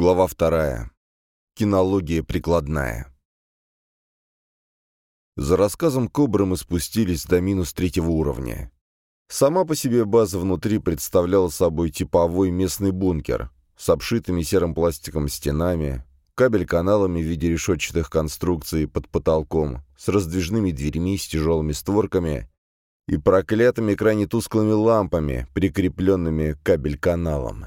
Глава вторая. Кинология прикладная. За рассказом Кобры мы спустились до минус третьего уровня. Сама по себе база внутри представляла собой типовой местный бункер с обшитыми серым пластиком стенами, кабель-каналами в виде решетчатых конструкций под потолком, с раздвижными дверьми с тяжелыми створками и проклятыми крайне тусклыми лампами, прикрепленными к кабель-каналам.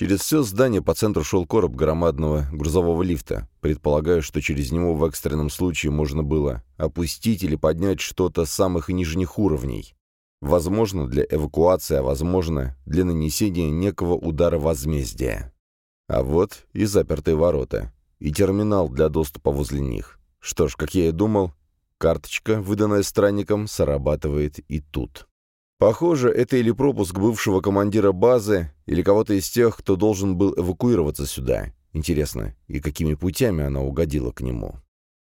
Через все здание по центру шел короб громадного грузового лифта. Предполагаю, что через него в экстренном случае можно было опустить или поднять что-то с самых нижних уровней. Возможно, для эвакуации, а возможно, для нанесения некого удара возмездия. А вот и запертые ворота. И терминал для доступа возле них. Что ж, как я и думал, карточка, выданная странником, срабатывает и тут. Похоже, это или пропуск бывшего командира базы, или кого-то из тех, кто должен был эвакуироваться сюда. Интересно, и какими путями она угодила к нему?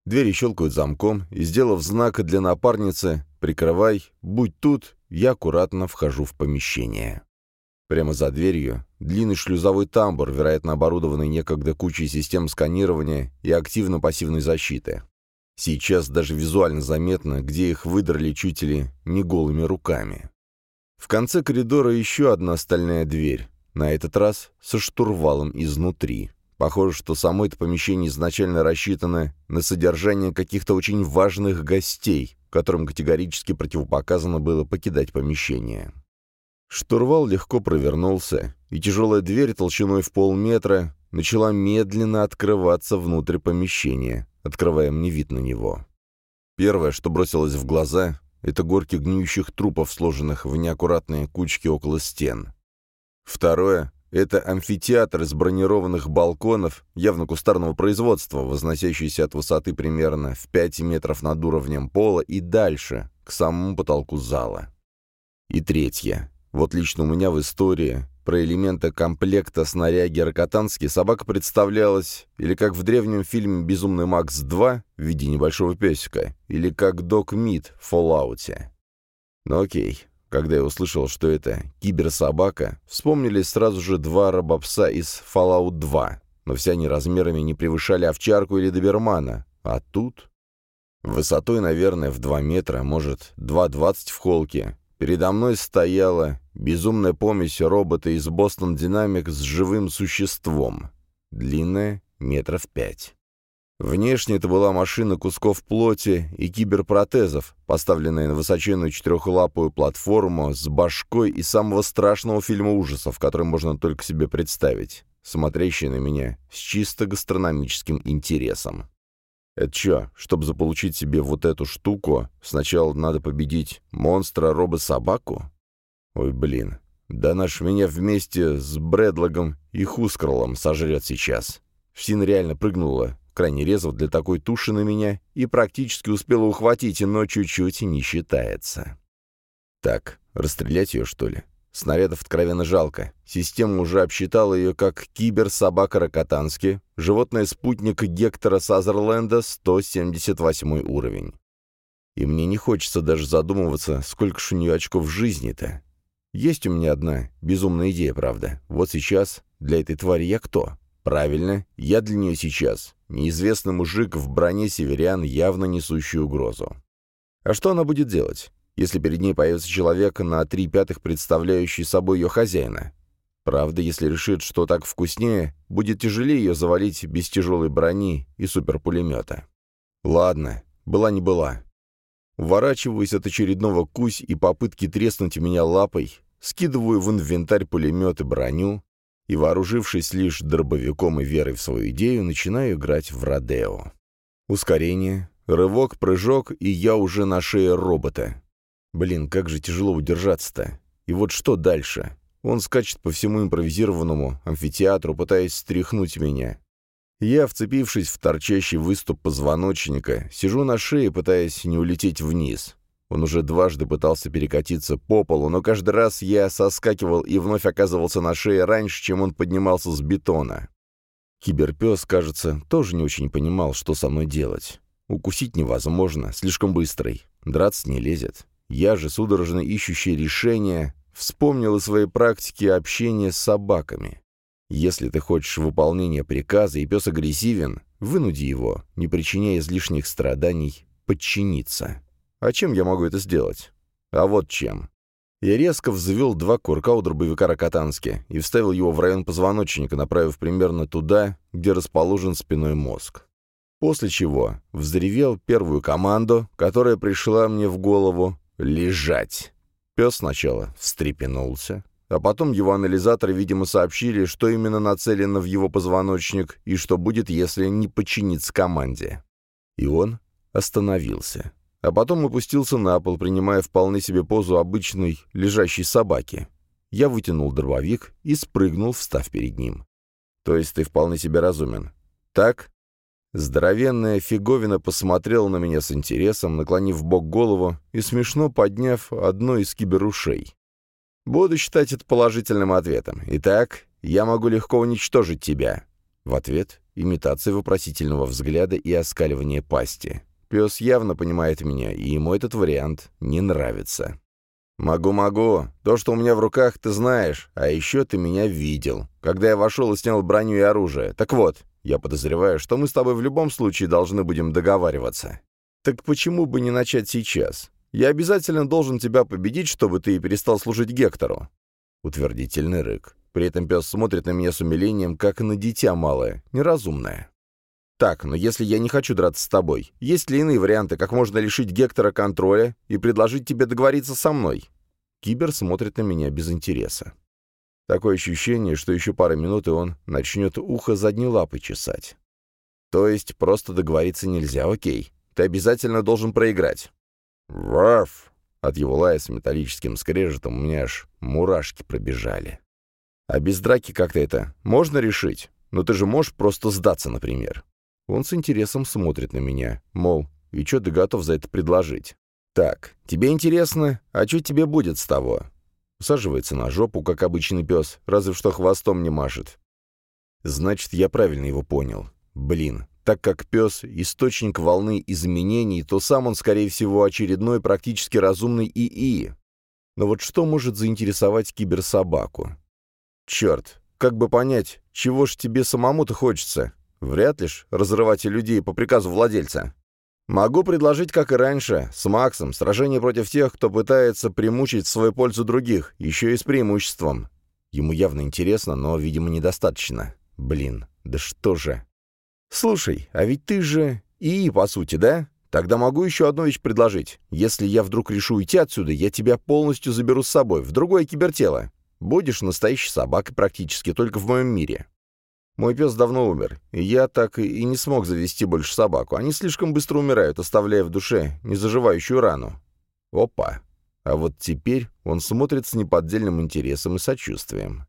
Двери щелкают замком, и, сделав знак для напарницы «Прикрывай», «Будь тут», я аккуратно вхожу в помещение. Прямо за дверью длинный шлюзовой тамбур, вероятно оборудованный некогда кучей систем сканирования и активно-пассивной защиты. Сейчас даже визуально заметно, где их выдрали чуть ли не голыми руками. В конце коридора еще одна стальная дверь, на этот раз со штурвалом изнутри. Похоже, что само это помещение изначально рассчитано на содержание каких-то очень важных гостей, которым категорически противопоказано было покидать помещение. Штурвал легко провернулся, и тяжелая дверь толщиной в полметра начала медленно открываться внутрь помещения, открывая мне вид на него. Первое, что бросилось в глаза, это горки гниющих трупов, сложенных в неаккуратные кучки около стен. Второе — это амфитеатр из бронированных балконов, явно кустарного производства, возносящийся от высоты примерно в 5 метров над уровнем пола и дальше, к самому потолку зала. И третье. Вот лично у меня в истории про элементы комплекта снаряги Рокотански собака представлялась или как в древнем фильме «Безумный Макс 2» в виде небольшого песика, или как Док Мид в Fallout. Ну окей, когда я услышал, что это киберсобака, вспомнились сразу же два робопса из Fallout 2, но все они размерами не превышали овчарку или добермана, а тут... Высотой, наверное, в 2 метра, может, 2,20 в холке, Передо мной стояла безумная помесь робота из Boston Dynamics с живым существом. Длинная — метров пять. Внешне это была машина кусков плоти и киберпротезов, поставленная на высоченную четырехлапую платформу с башкой из самого страшного фильма ужасов, который можно только себе представить, смотрящая на меня с чисто гастрономическим интересом. Это что, чтобы заполучить себе вот эту штуку, сначала надо победить монстра робо-собаку? Ой, блин. Да наш меня вместе с Брэдлогом и Хускролом сожрет сейчас. Всин реально прыгнула, крайне резво для такой туши на меня, и практически успела ухватить, но чуть-чуть не считается. Так, расстрелять ее, что ли? Снарядов откровенно жалко. Система уже обсчитала ее как кибер-собака Рокотански, животное-спутник Гектора Сазерленда, 178 уровень. И мне не хочется даже задумываться, сколько ж у нее очков жизни-то. Есть у меня одна безумная идея, правда. Вот сейчас для этой твари я кто? Правильно, я для нее сейчас. Неизвестный мужик в броне северян, явно несущий угрозу. А что она будет делать? Если перед ней появится человек на три пятых представляющий собой ее хозяина. Правда, если решит, что так вкуснее, будет тяжелее ее завалить без тяжелой брони и суперпулемета. Ладно, была не была. Уворачиваюсь от очередного кусь и попытки треснуть меня лапой, скидываю в инвентарь пулемет и броню, и, вооружившись лишь дробовиком и верой в свою идею, начинаю играть в Родео. Ускорение, рывок, прыжок, и я уже на шее робота. Блин, как же тяжело удержаться-то. И вот что дальше? Он скачет по всему импровизированному амфитеатру, пытаясь стряхнуть меня. Я, вцепившись в торчащий выступ позвоночника, сижу на шее, пытаясь не улететь вниз. Он уже дважды пытался перекатиться по полу, но каждый раз я соскакивал и вновь оказывался на шее раньше, чем он поднимался с бетона. Киберпес, кажется, тоже не очень понимал, что со мной делать. Укусить невозможно, слишком быстрый. Драться не лезет. Я же, судорожно ищущий решения, вспомнил о своей практике общения с собаками. Если ты хочешь выполнения приказа, и пес агрессивен, вынуди его, не причиняя излишних страданий, подчиниться. А чем я могу это сделать? А вот чем. Я резко взвел два курка у дробовика Рокотански и вставил его в район позвоночника, направив примерно туда, где расположен спиной мозг. После чего взревел первую команду, которая пришла мне в голову «Лежать». Пес сначала встрепенулся, а потом его анализаторы, видимо, сообщили, что именно нацелено в его позвоночник и что будет, если не подчиниться команде. И он остановился. А потом опустился на пол, принимая вполне себе позу обычной лежащей собаки. Я вытянул дробовик и спрыгнул, встав перед ним. «То есть ты вполне себе разумен?» «Так?» Здоровенная фиговина посмотрела на меня с интересом, наклонив бок голову и смешно подняв одно из киберушей. Буду считать это положительным ответом. Итак, я могу легко уничтожить тебя. В ответ — имитация вопросительного взгляда и оскаливание пасти. Пес явно понимает меня, и ему этот вариант не нравится. «Могу-могу. То, что у меня в руках, ты знаешь. А еще ты меня видел. Когда я вошел и снял броню и оружие. Так вот, я подозреваю, что мы с тобой в любом случае должны будем договариваться. Так почему бы не начать сейчас? Я обязательно должен тебя победить, чтобы ты перестал служить Гектору». Утвердительный рык. При этом пес смотрит на меня с умилением, как на дитя малое, неразумное. «Так, но если я не хочу драться с тобой, есть ли иные варианты, как можно лишить Гектора контроля и предложить тебе договориться со мной?» Кибер смотрит на меня без интереса. Такое ощущение, что еще пара минут, и он начнет ухо задней лапы чесать. То есть просто договориться нельзя, окей. Ты обязательно должен проиграть. «Ваф!» От его лая с металлическим скрежетом у меня аж мурашки пробежали. «А без драки как-то это можно решить? Ну ты же можешь просто сдаться, например». Он с интересом смотрит на меня, мол, и что ты готов за это предложить? «Так, тебе интересно, а что тебе будет с того?» Усаживается на жопу, как обычный пес, разве что хвостом не машет. Значит, я правильно его понял. Блин, так как пес — источник волны изменений, то сам он, скорее всего, очередной практически разумный ИИ. Но вот что может заинтересовать киберсобаку? Черт, как бы понять, чего ж тебе самому-то хочется? Вряд ли ж разрывать людей по приказу владельца. Могу предложить, как и раньше, с Максом, сражение против тех, кто пытается примучить в свою пользу других, еще и с преимуществом. Ему явно интересно, но, видимо, недостаточно. Блин, да что же. «Слушай, а ведь ты же ИИ, по сути, да? Тогда могу еще одну вещь предложить. Если я вдруг решу уйти отсюда, я тебя полностью заберу с собой, в другое кибертело. Будешь настоящей собакой практически, только в моем мире. Мой пес давно умер, и я так и не смог завести больше собаку. Они слишком быстро умирают, оставляя в душе незаживающую рану. Опа! А вот теперь он смотрит с неподдельным интересом и сочувствием.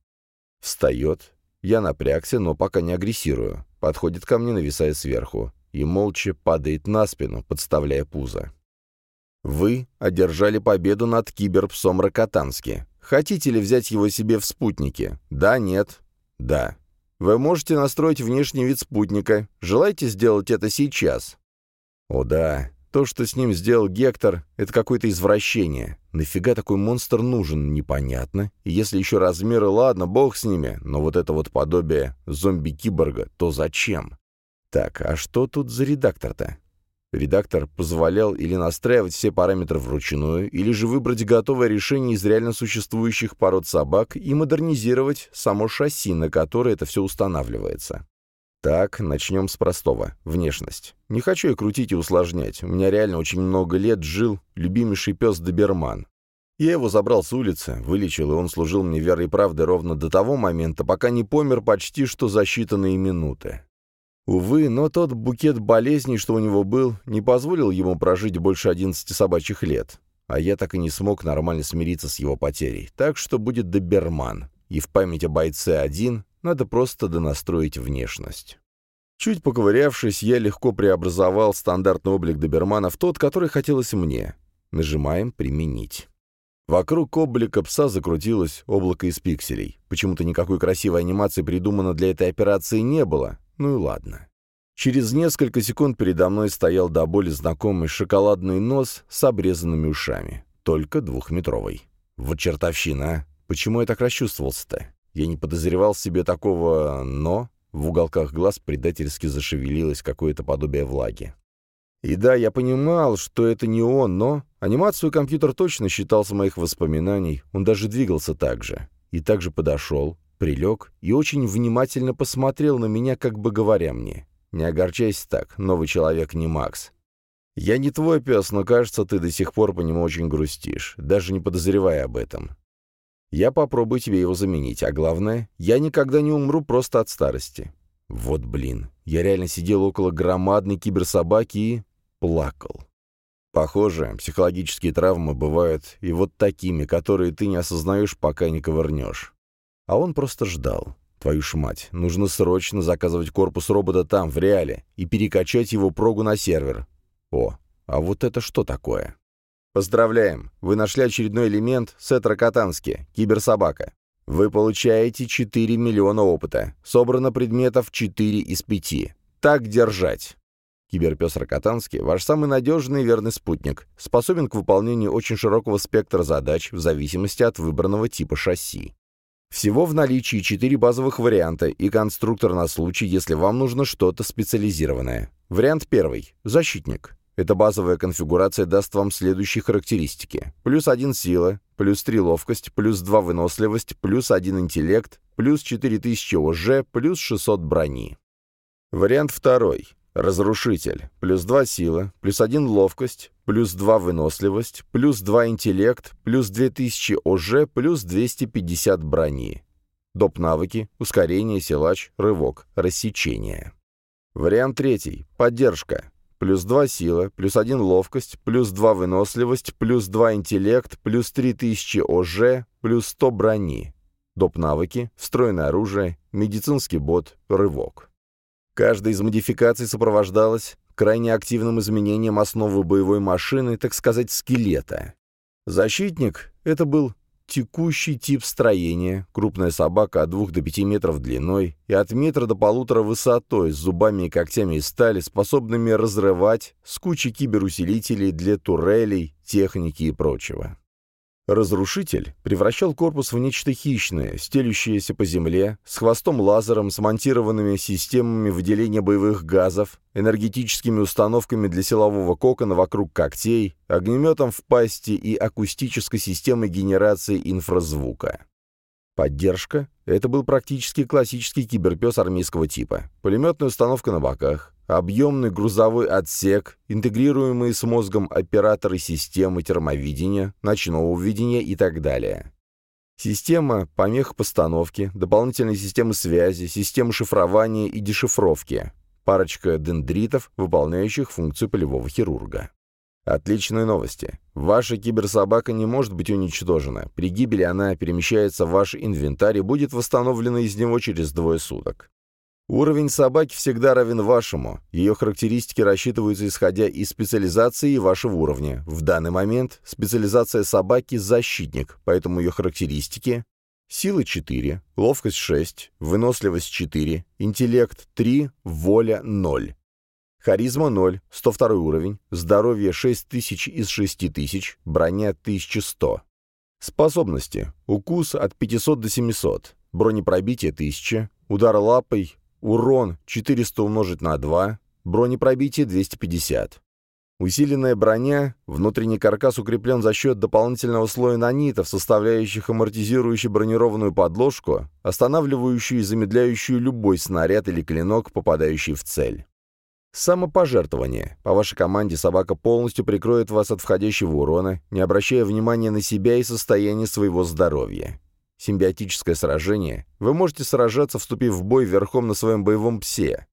Встает. Я напрягся, но пока не агрессирую подходит ко мне, нависая сверху, и молча падает на спину, подставляя пузо. Вы одержали победу над киберпсом Рокотански. Хотите ли взять его себе в спутники? Да, нет? Да. Вы можете настроить внешний вид спутника. Желаете сделать это сейчас? О да, то, что с ним сделал Гектор, это какое-то извращение. Нафига такой монстр нужен, непонятно. И если еще размеры, ладно, бог с ними, но вот это вот подобие зомби-киборга, то зачем? Так, а что тут за редактор-то? Редактор позволял или настраивать все параметры вручную, или же выбрать готовое решение из реально существующих пород собак и модернизировать само шасси, на которое это все устанавливается. Так, начнем с простого. Внешность. Не хочу я крутить и усложнять. У меня реально очень много лет жил любимейший пес Доберман. Я его забрал с улицы, вылечил, и он служил мне верой и правдой ровно до того момента, пока не помер почти что за считанные минуты. Увы, но тот букет болезней, что у него был, не позволил ему прожить больше 11 собачьих лет. А я так и не смог нормально смириться с его потерей. Так что будет доберман. И в память о бойце один надо просто донастроить внешность. Чуть поковырявшись, я легко преобразовал стандартный облик добермана в тот, который хотелось мне. Нажимаем «Применить». Вокруг облика пса закрутилось облако из пикселей. Почему-то никакой красивой анимации придумано для этой операции не было. Ну и ладно. Через несколько секунд передо мной стоял до боли знакомый шоколадный нос с обрезанными ушами. Только двухметровый. Вот чертовщина, а! Почему я так расчувствовался-то? Я не подозревал себе такого «но». В уголках глаз предательски зашевелилось какое-то подобие влаги. И да, я понимал, что это не он, но анимацию компьютер точно считал с моих воспоминаний, он даже двигался так же. И также подошел, прилег и очень внимательно посмотрел на меня, как бы говоря мне, «Не огорчайся так, новый человек не Макс. Я не твой пес, но, кажется, ты до сих пор по нему очень грустишь, даже не подозревая об этом. Я попробую тебе его заменить, а главное, я никогда не умру просто от старости». Вот блин, я реально сидел около громадной киберсобаки и плакал. Похоже, психологические травмы бывают и вот такими, которые ты не осознаешь, пока не ковырнешь. А он просто ждал. Твою ж мать, нужно срочно заказывать корпус робота там, в реале, и перекачать его прогу на сервер. О, а вот это что такое? Поздравляем, вы нашли очередной элемент Сетра Катански, киберсобака. Вы получаете 4 миллиона опыта. Собрано предметов 4 из 5. Так держать. Киберпес Рокотанский – ваш самый надежный и верный спутник, способен к выполнению очень широкого спектра задач в зависимости от выбранного типа шасси. Всего в наличии четыре базовых варианта и конструктор на случай, если вам нужно что-то специализированное. Вариант первый – защитник. Эта базовая конфигурация даст вам следующие характеристики. Плюс 1 сила, плюс 3 ловкость, плюс 2 выносливость, плюс 1 интеллект, плюс 4000 ОЖ, плюс 600 брони. Вариант второй. Разрушитель. Плюс 2 сила, плюс 1 ловкость, плюс 2 выносливость, плюс 2 интеллект, плюс 2000 ОЖ, плюс 250 брони. Доп. навыки, ускорение, силач, рывок, рассечение. Вариант третий. Поддержка. Плюс 2 сила, плюс 1 ловкость, плюс 2 выносливость, плюс 2 интеллект, плюс 3000 ОЖ, плюс 100 брони. Доп. навыки, встроенное оружие, медицинский бот, рывок. Каждая из модификаций сопровождалась крайне активным изменением основы боевой машины, так сказать, скелета. Защитник — это был текущий тип строения, крупная собака от 2 до 5 метров длиной и от метра до полутора высотой, с зубами и когтями из стали, способными разрывать, с кучей киберусилителей для турелей, техники и прочего. Разрушитель превращал корпус в нечто хищное, стелющееся по земле, с хвостом-лазером, смонтированными системами выделения боевых газов, энергетическими установками для силового кокона вокруг когтей, огнеметом в пасти и акустической системой генерации инфразвука. Поддержка — это был практически классический киберпес армейского типа. Пулеметная установка на боках, объемный грузовой отсек, интегрируемые с мозгом операторы системы термовидения, ночного видения и так далее. Система помех постановки, дополнительные системы связи, системы шифрования и дешифровки, парочка дендритов, выполняющих функцию полевого хирурга. Отличные новости. Ваша киберсобака не может быть уничтожена. При гибели она перемещается в ваш инвентарь и будет восстановлена из него через двое суток. Уровень собаки всегда равен вашему. Ее характеристики рассчитываются исходя из специализации и вашего уровня. В данный момент специализация собаки – защитник, поэтому ее характеристики – сила 4, ловкость 6, выносливость 4, интеллект 3, воля 0. Харизма 0, 102 уровень, здоровье 6000 из 6000, броня 1100. Способности. Укус от 500 до 700, бронепробитие 1000, удар лапой, урон 400 умножить на 2, бронепробитие 250. Усиленная броня, внутренний каркас укреплен за счет дополнительного слоя нанитов, составляющих амортизирующую бронированную подложку, останавливающую и замедляющую любой снаряд или клинок, попадающий в цель. Самопожертвование. По вашей команде собака полностью прикроет вас от входящего урона, не обращая внимания на себя и состояние своего здоровья. Симбиотическое сражение. Вы можете сражаться, вступив в бой верхом на своем боевом псе.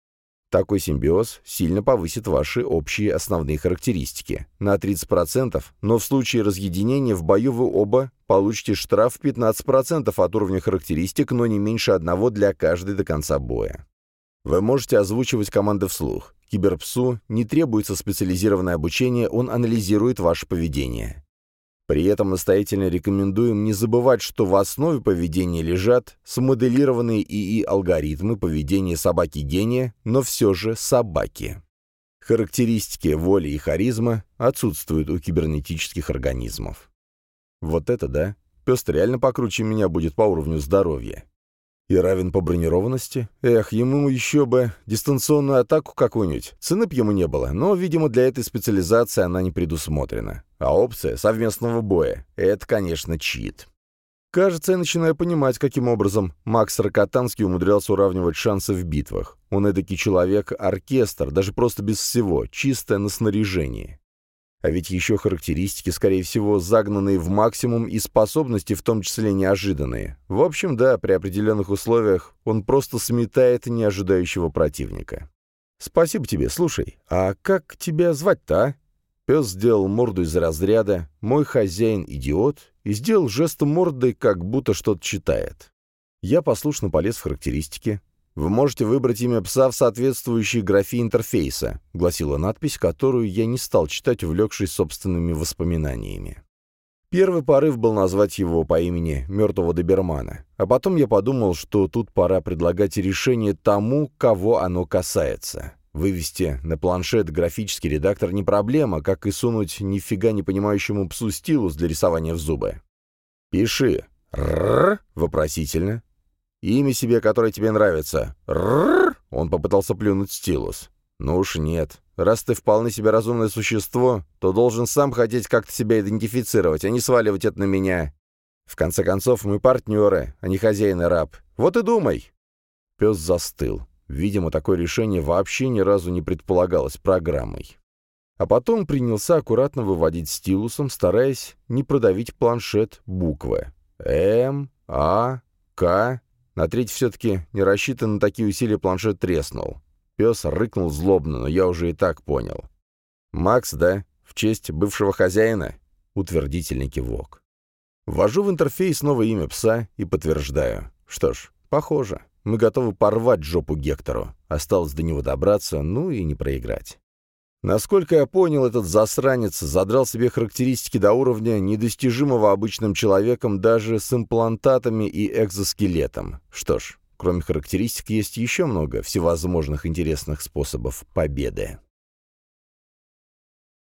Такой симбиоз сильно повысит ваши общие основные характеристики на 30%, но в случае разъединения в бою вы оба получите штраф 15% от уровня характеристик, но не меньше одного для каждой до конца боя. Вы можете озвучивать команды вслух. Киберпсу не требуется специализированное обучение, он анализирует ваше поведение. При этом настоятельно рекомендуем не забывать, что в основе поведения лежат смоделированные ИИ-алгоритмы поведения собаки-гения, но все же собаки. Характеристики воли и харизма отсутствуют у кибернетических организмов. Вот это да. Пес реально покруче меня будет по уровню здоровья. И равен по бронированности? Эх, ему еще бы дистанционную атаку какую-нибудь. Цены б ему не было, но, видимо, для этой специализации она не предусмотрена. А опция совместного боя — это, конечно, чит. Кажется, я начинаю понимать, каким образом Макс Рокотанский умудрялся уравнивать шансы в битвах. Он эдакий человек-оркестр, даже просто без всего, чистое на снаряжении. А ведь еще характеристики, скорее всего, загнанные в максимум и способности, в том числе неожиданные. В общем, да, при определенных условиях он просто сметает неожидающего противника. «Спасибо тебе. Слушай, а как тебя звать-то, а?» Пес сделал морду из разряда «Мой хозяин идиот» и сделал жест мордой, как будто что-то читает. Я послушно полез в характеристики, «Вы можете выбрать имя пса в соответствующей графе интерфейса», — гласила надпись, которую я не стал читать, увлекшись собственными воспоминаниями. Первый порыв был назвать его по имени мертвого добермана, а потом я подумал, что тут пора предлагать решение тому, кого оно касается. Вывести на планшет графический редактор не проблема, как и сунуть нифига не понимающему псу стилус для рисования в зубы. «Пиши. Рррр?» — вопросительно. Имя себе, которое тебе нравится. Рррр! Он попытался плюнуть стилус. Ну уж нет. Раз ты вполне себе разумное существо, то должен сам хотеть как-то себя идентифицировать, а не сваливать это на меня. В конце концов, мы партнеры, а не хозяин и раб. Вот и думай. Пес застыл. Видимо, такое решение вообще ни разу не предполагалось программой. А потом принялся аккуратно выводить стилусом, стараясь не продавить планшет буквы. М, А, К, на треть все-таки, не рассчитан на такие усилия, планшет треснул. Пес рыкнул злобно, но я уже и так понял. «Макс, да? В честь бывшего хозяина?» Утвердительный кивок. Ввожу в интерфейс новое имя пса и подтверждаю. Что ж, похоже. Мы готовы порвать жопу Гектору. Осталось до него добраться, ну и не проиграть. Насколько я понял, этот засранец задрал себе характеристики до уровня, недостижимого обычным человеком даже с имплантатами и экзоскелетом. Что ж, кроме характеристик есть еще много всевозможных интересных способов победы.